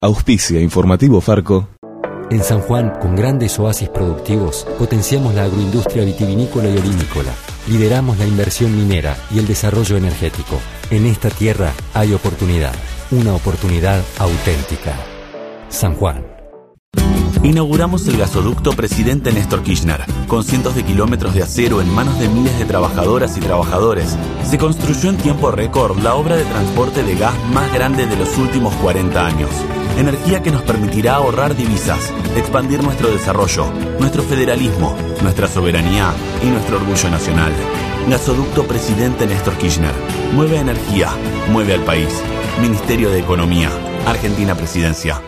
Auspicia Informativo Farco. En San Juan, con grandes oasis productivos, potenciamos la agroindustria vitivinícola y olivícola. Lideramos la inversión minera y el desarrollo energético. En esta tierra hay oportunidad, una oportunidad auténtica. San Juan. Inauguramos el gasoducto Presidente Néstor Kirchner, con cientos de kilómetros de acero en manos de miles de trabajadoras y trabajadores. Se construyó en tiempo récord la obra de transporte de gas más grande de los últimos 40 años. Energía que nos permitirá ahorrar divisas, expandir nuestro desarrollo, nuestro federalismo, nuestra soberanía y nuestro orgullo nacional. Gasoducto Presidente Néstor Kirchner. Mueve energía, mueve al país. Ministerio de Economía. Argentina Presidencia.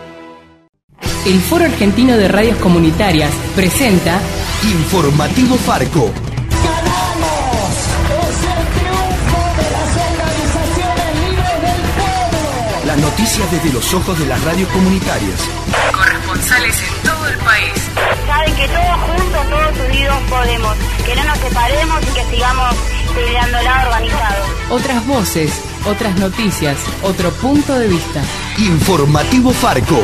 El Foro Argentino de Radios Comunitarias presenta Informativo Farco. Las noticias desde los ojos de las radios comunitarias. corresponsales en todo el país. Saben que todos juntos, todos unidos podemos. Que no nos separemos y que sigamos la organizados. Otras voces, otras noticias, otro punto de vista. Informativo Farco.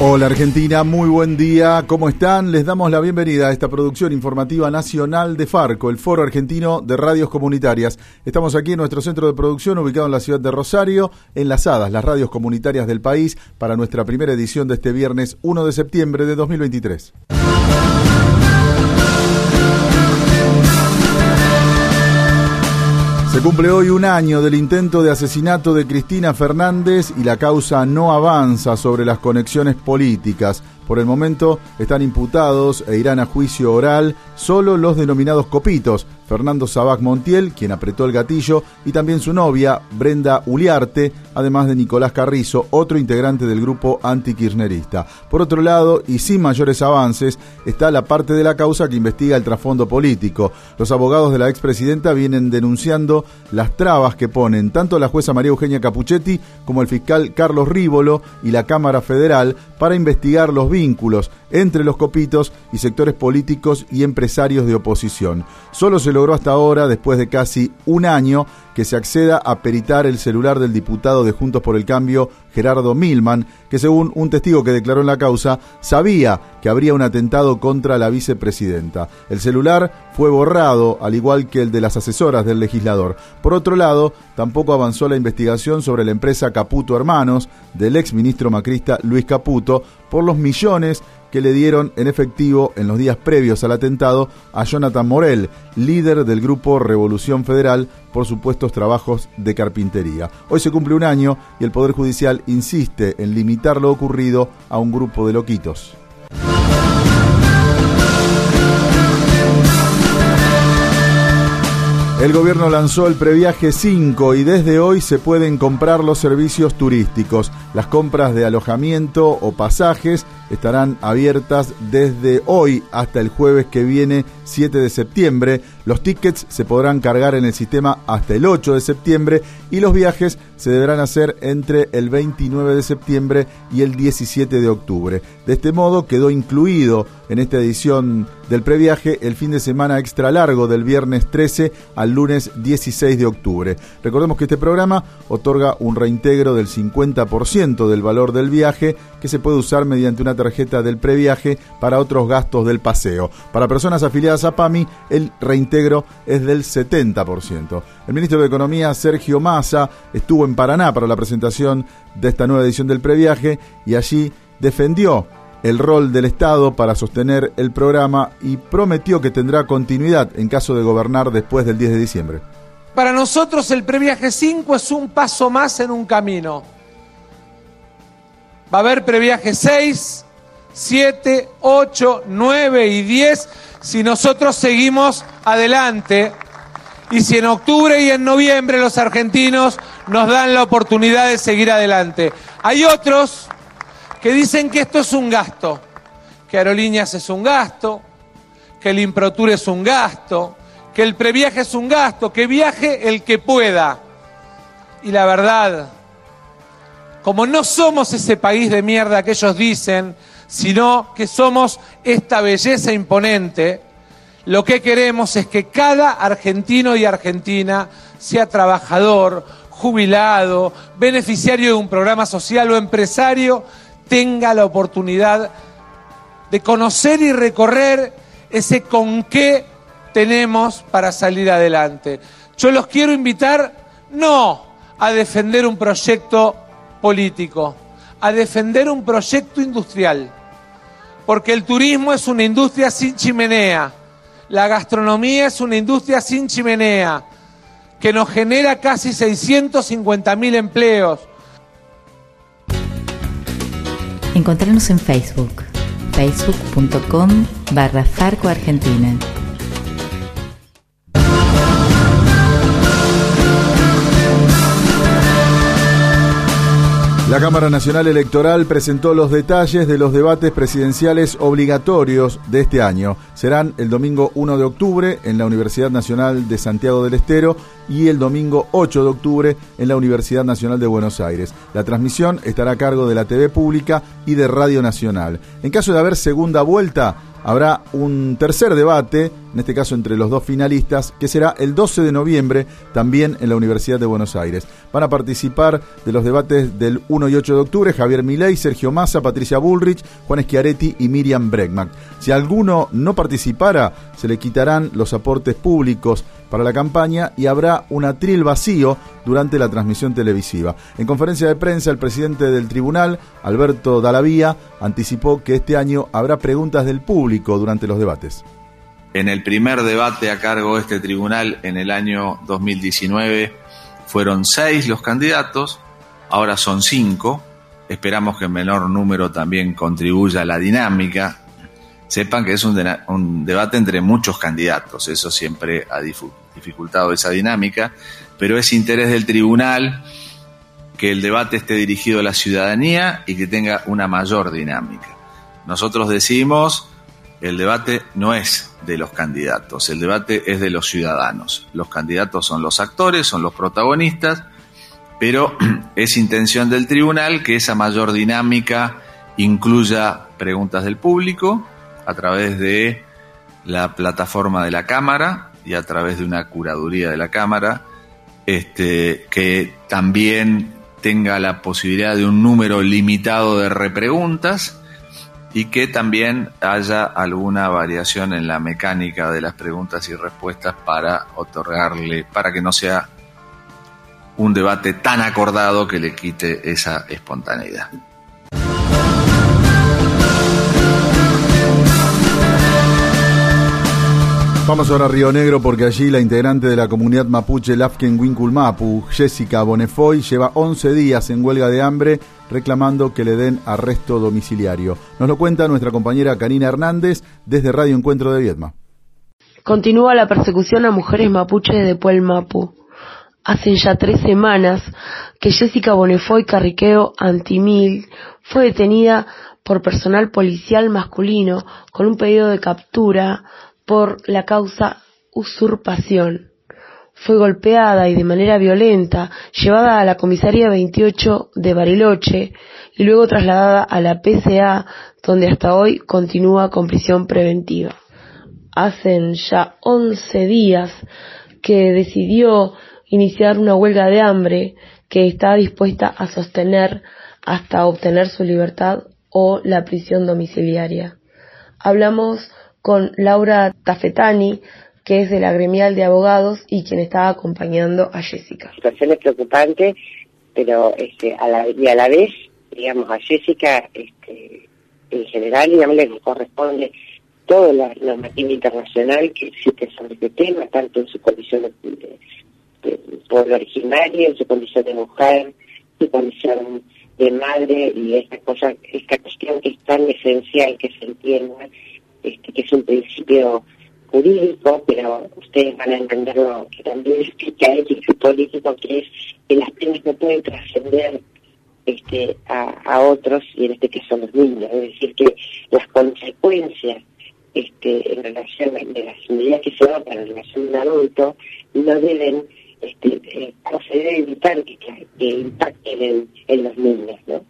Hola Argentina, muy buen día, ¿cómo están? Les damos la bienvenida a esta producción informativa nacional de Farco, el Foro Argentino de Radios Comunitarias. Estamos aquí en nuestro centro de producción ubicado en la ciudad de Rosario, enlazadas las radios comunitarias del país para nuestra primera edición de este viernes 1 de septiembre de 2023. Se cumple hoy un año del intento de asesinato de Cristina Fernández y la causa no avanza sobre las conexiones políticas. Por el momento están imputados e irán a juicio oral solo los denominados copitos, Fernando Sabac Montiel, quien apretó el gatillo, y también su novia, Brenda Uliarte, además de Nicolás Carrizo, otro integrante del grupo antikirchnerista. Por otro lado, y sin mayores avances, está la parte de la causa que investiga el trasfondo político. Los abogados de la expresidenta vienen denunciando las trabas que ponen tanto la jueza María Eugenia Capuchetti como el fiscal Carlos Rívolo y la Cámara Federal para investigar los vínculos entre los copitos y sectores políticos y empresarios de oposición. Solo se logró hasta ahora, después de casi un año, que se acceda a peritar el celular del diputado de Juntos por el Cambio, Gerardo Milman, que según un testigo que declaró en la causa, sabía que habría un atentado contra la vicepresidenta. El celular fue borrado, al igual que el de las asesoras del legislador. Por otro lado, tampoco avanzó la investigación sobre la empresa Caputo Hermanos, del ex ministro macrista Luis Caputo, por los millones que le dieron en efectivo en los días previos al atentado a Jonathan Morel, líder del grupo Revolución Federal, por supuestos trabajos de carpintería. Hoy se cumple un año y el Poder Judicial insiste en limitar lo ocurrido a un grupo de loquitos. El gobierno lanzó el previaje 5 y desde hoy se pueden comprar los servicios turísticos. Las compras de alojamiento o pasajes estarán abiertas desde hoy hasta el jueves que viene 7 de septiembre. Los tickets se podrán cargar en el sistema hasta el 8 de septiembre y los viajes se deberán hacer entre el 29 de septiembre y el 17 de octubre. De este modo quedó incluido en esta edición del previaje el fin de semana extra largo del viernes 13 al lunes 16 de octubre. Recordemos que este programa otorga un reintegro del 50% del valor del viaje que se puede usar mediante una tarjeta del previaje para otros gastos del paseo. Para personas afiliadas a PAMI, el reintegro es del 70%. El ministro de Economía, Sergio Massa, estuvo en Paraná para la presentación de esta nueva edición del previaje y allí defendió el rol del Estado para sostener el programa y prometió que tendrá continuidad en caso de gobernar después del 10 de diciembre. Para nosotros el previaje 5 es un paso más en un camino. Va a haber previaje 6, 7, 8, 9 y 10 si nosotros seguimos adelante y si en octubre y en noviembre los argentinos nos dan la oportunidad de seguir adelante. Hay otros que dicen que esto es un gasto, que Aerolíneas es un gasto, que el Improtur es un gasto, que el previaje es un gasto, que viaje el que pueda. Y la verdad, como no somos ese país de mierda que ellos dicen, sino que somos esta belleza imponente, lo que queremos es que cada argentino y argentina sea trabajador, jubilado, beneficiario de un programa social o empresario, tenga la oportunidad de conocer y recorrer ese con qué tenemos para salir adelante. Yo los quiero invitar no a defender un proyecto político, a defender un proyecto industrial, porque el turismo es una industria sin chimenea, la gastronomía es una industria sin chimenea, que nos genera casi 650 mil empleos. Encontrarnos en Facebook, facebook.com barra Farco Argentina. La Cámara Nacional Electoral presentó los detalles de los debates presidenciales obligatorios de este año. Serán el domingo 1 de octubre en la Universidad Nacional de Santiago del Estero y el domingo 8 de octubre en la Universidad Nacional de Buenos Aires. La transmisión estará a cargo de la TV Pública y de Radio Nacional. En caso de haber segunda vuelta, habrá un tercer debate, en este caso entre los dos finalistas, que será el 12 de noviembre también en la Universidad de Buenos Aires. Van a participar de los debates del 1 y 8 de octubre Javier Milei, Sergio Massa, Patricia Bullrich, Juan Schiaretti y Miriam Bregman. Si alguno no participara, se le quitarán los aportes públicos para la campaña y habrá un atril vacío durante la transmisión televisiva. En conferencia de prensa, el presidente del tribunal, Alberto Dalavía, anticipó que este año habrá preguntas del público durante los debates. En el primer debate a cargo de este tribunal en el año 2019 fueron seis los candidatos, ahora son cinco. Esperamos que el menor número también contribuya a la dinámica sepan que es un, debate entre muchos candidatos, eso siempre ha dificultado esa dinámica, pero es interés del tribunal que el debate esté dirigido a la ciudadanía y que tenga una mayor dinámica. Nosotros decimos, el debate no es de los candidatos, el debate es de los ciudadanos. Los candidatos son los actores, son los protagonistas, pero es intención del tribunal que esa mayor dinámica incluya preguntas del público, a través de la plataforma de la Cámara y a través de una curaduría de la Cámara, este, que también tenga la posibilidad de un número limitado de repreguntas y que también haya alguna variación en la mecánica de las preguntas y respuestas para otorgarle, para que no sea un debate tan acordado que le quite esa espontaneidad. Vamos ahora a Río Negro porque allí la integrante de la comunidad mapuche Lafken Mapu, Jessica Bonefoy, lleva 11 días en huelga de hambre reclamando que le den arresto domiciliario. Nos lo cuenta nuestra compañera Karina Hernández desde Radio Encuentro de Viedma. Continúa la persecución a mujeres mapuches de Puel Mapu. Hace ya tres semanas que Jessica Bonefoy Carriqueo Antimil fue detenida por personal policial masculino con un pedido de captura por la causa usurpación. Fue golpeada y de manera violenta llevada a la comisaría 28 de Bariloche y luego trasladada a la PCA donde hasta hoy continúa con prisión preventiva. Hacen ya 11 días que decidió iniciar una huelga de hambre que está dispuesta a sostener hasta obtener su libertad o la prisión domiciliaria. Hablamos con Laura Tafetani, que es de la gremial de abogados y quien estaba acompañando a Jessica. La situación es preocupante, pero este, a la, y a la vez, digamos, a Jessica, este, en general, digamos, le corresponde toda la normativa internacional que existe sobre este tema, tanto en su condición de, pueblo originario, en su condición de mujer, su condición de madre y esta cosa, esta cuestión que es tan esencial que se entienda este, que es un principio jurídico, pero ustedes van a entenderlo que también explica ético y político, que es que las penas no pueden trascender este, a, otros, y en este caso los niños. Es decir, que las consecuencias este, en relación a las medidas que se adoptan en relación a un adulto no deben este, eh, evitar que, impacten en, los niños. ¿no?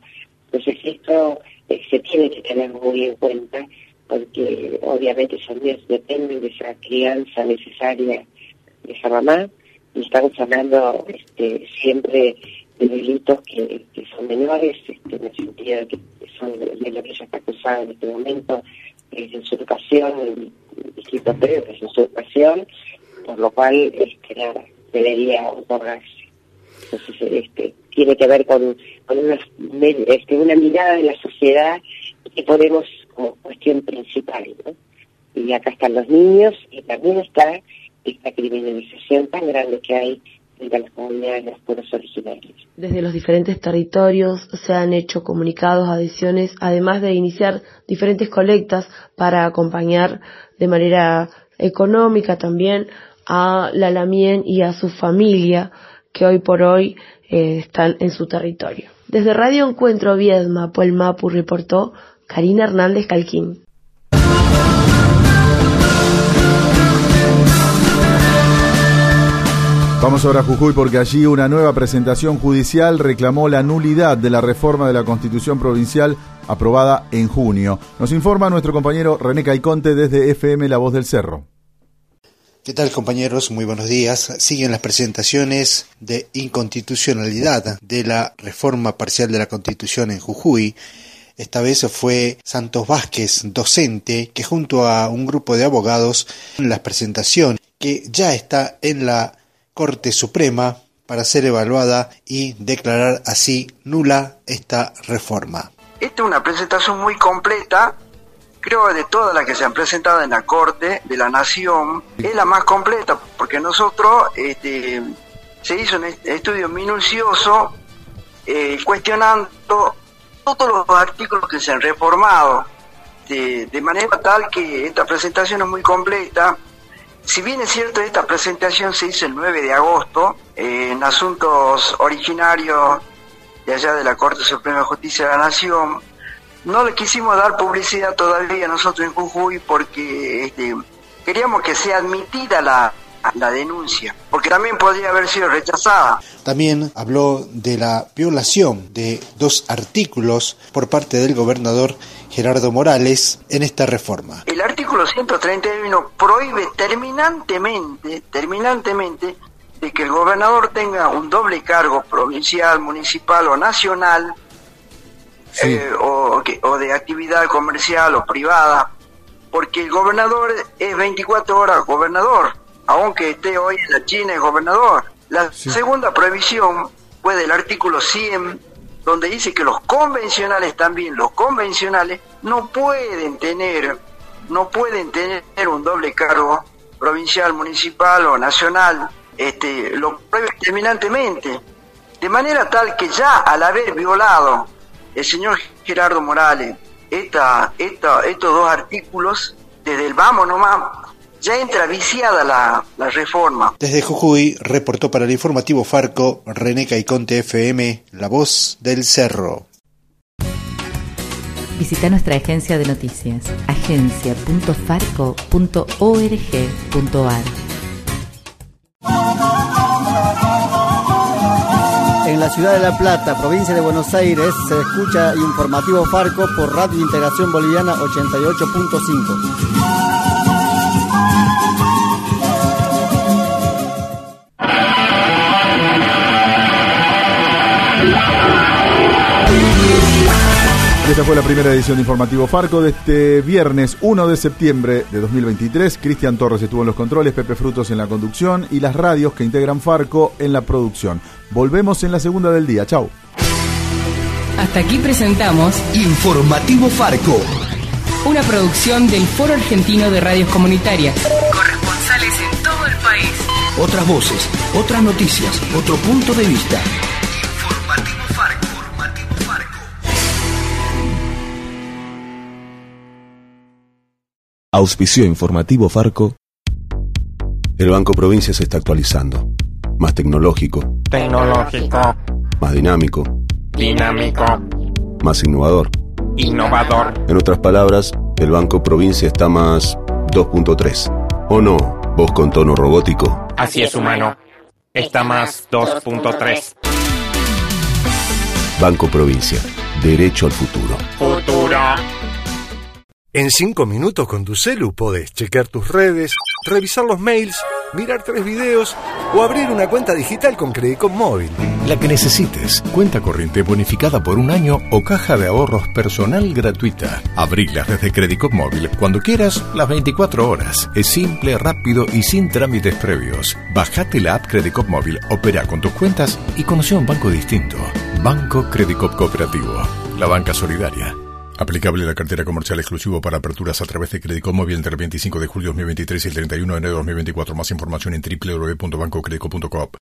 Entonces esto eh, se tiene que tener muy en cuenta porque obviamente esos niños dependen de esa crianza necesaria de esa mamá y estamos hablando este, siempre de delitos que, son menores, este, en el sentido de que son de, lo que ella está acusada en este momento, es en su educación, es en su educación, por lo cual este, nada, debería otorgarse. Entonces, este, tiene que ver con, con una, este, una mirada de la sociedad que ponemos como cuestión principal, ¿no? Y acá están los niños y también está esta criminalización tan grande que hay entre las comunidades de los pueblos originarios. Desde los diferentes territorios se han hecho comunicados, adhesiones, además de iniciar diferentes colectas para acompañar de manera económica también a la Lamien y a su familia que hoy por hoy eh, están en su territorio. Desde Radio Encuentro Viedma, Puelmapu, reportó Karina Hernández Calquín. Vamos ahora a Jujuy porque allí una nueva presentación judicial reclamó la nulidad de la reforma de la Constitución Provincial aprobada en junio. Nos informa nuestro compañero René Caiconte desde FM La Voz del Cerro. ¿Qué tal compañeros? Muy buenos días. Siguen las presentaciones de inconstitucionalidad de la reforma parcial de la Constitución en Jujuy. Esta vez fue Santos Vázquez, docente, que junto a un grupo de abogados en la presentación que ya está en la Corte Suprema para ser evaluada y declarar así nula esta reforma. Esta es una presentación muy completa, creo de todas las que se han presentado en la Corte de la Nación, es la más completa, porque nosotros este, se hizo un estudio minucioso eh, cuestionando todos los artículos que se han reformado, de, manera tal que esta presentación es muy completa, si bien es cierto, esta presentación se hizo el 9 de agosto en asuntos originarios de allá de la Corte Suprema de Justicia de la Nación, no le quisimos dar publicidad todavía nosotros en Jujuy porque este, queríamos que sea admitida la, la denuncia, porque también podría haber sido rechazada. También habló de la violación de dos artículos por parte del gobernador Gerardo Morales en esta reforma. El artículo 131 prohíbe terminantemente, terminantemente, de que el gobernador tenga un doble cargo provincial, municipal o nacional, Sí. eh, o, o de actividad comercial o privada, porque el gobernador es 24 horas gobernador, aunque esté hoy en la China es gobernador. La segunda prohibición fue del artículo 100, donde dice que los convencionales también, los convencionales, no pueden tener, no pueden tener un doble cargo provincial, municipal o nacional, este, lo prohíbe terminantemente, de manera tal que ya al haber violado el señor Gerardo Morales esta, esta, estos dos artículos, desde el vamos nomás, ya entra viciada la, la reforma. Desde Jujuy reportó para el informativo Farco René Caiconte FM, La Voz del Cerro. Visita nuestra agencia de noticias, agencia.farco.org.ar. En la ciudad de La Plata, provincia de Buenos Aires, se escucha informativo Farco por Radio Integración Boliviana 88.5. esta fue la primera edición de Informativo Farco de este viernes 1 de septiembre de 2023. Cristian Torres estuvo en los controles, Pepe Frutos en la conducción y las radios que integran Farco en la producción. Volvemos en la segunda del día. Chau. Hasta aquí presentamos Informativo Farco. una producción del Foro Argentino de Radios Comunitarias. Corresponsales en todo el país. Otras voces, otras noticias, otro punto de vista. Auspicio informativo Farco. El Banco Provincia se está actualizando. Más tecnológico, Tecnológico, más dinámico, dinámico, más innovador. innovador. En otras palabras, el Banco Provincia está más 2.3. ¿O no? Vos con tono robótico. Así es, humano. Está más 2.3. Banco Provincia. Derecho al futuro. Futuro. En 5 minutos con tu celu podés chequear tus redes, revisar los mails mirar tres videos o abrir una cuenta digital con Credicop Móvil. La que necesites. Cuenta corriente bonificada por un año o caja de ahorros personal gratuita. Abrilas desde Credicop Móvil cuando quieras, las 24 horas. Es simple, rápido y sin trámites previos. Bajate la app Credicop Móvil, opera con tus cuentas y conoce un banco distinto. Banco Credicop Cooperativo. La banca solidaria. Aplicable la cartera comercial exclusivo para aperturas a través de Crédito Móvil entre el 25 de julio de 2023 y el 31 de enero de 2024. Más información en www.bancocredico.coop.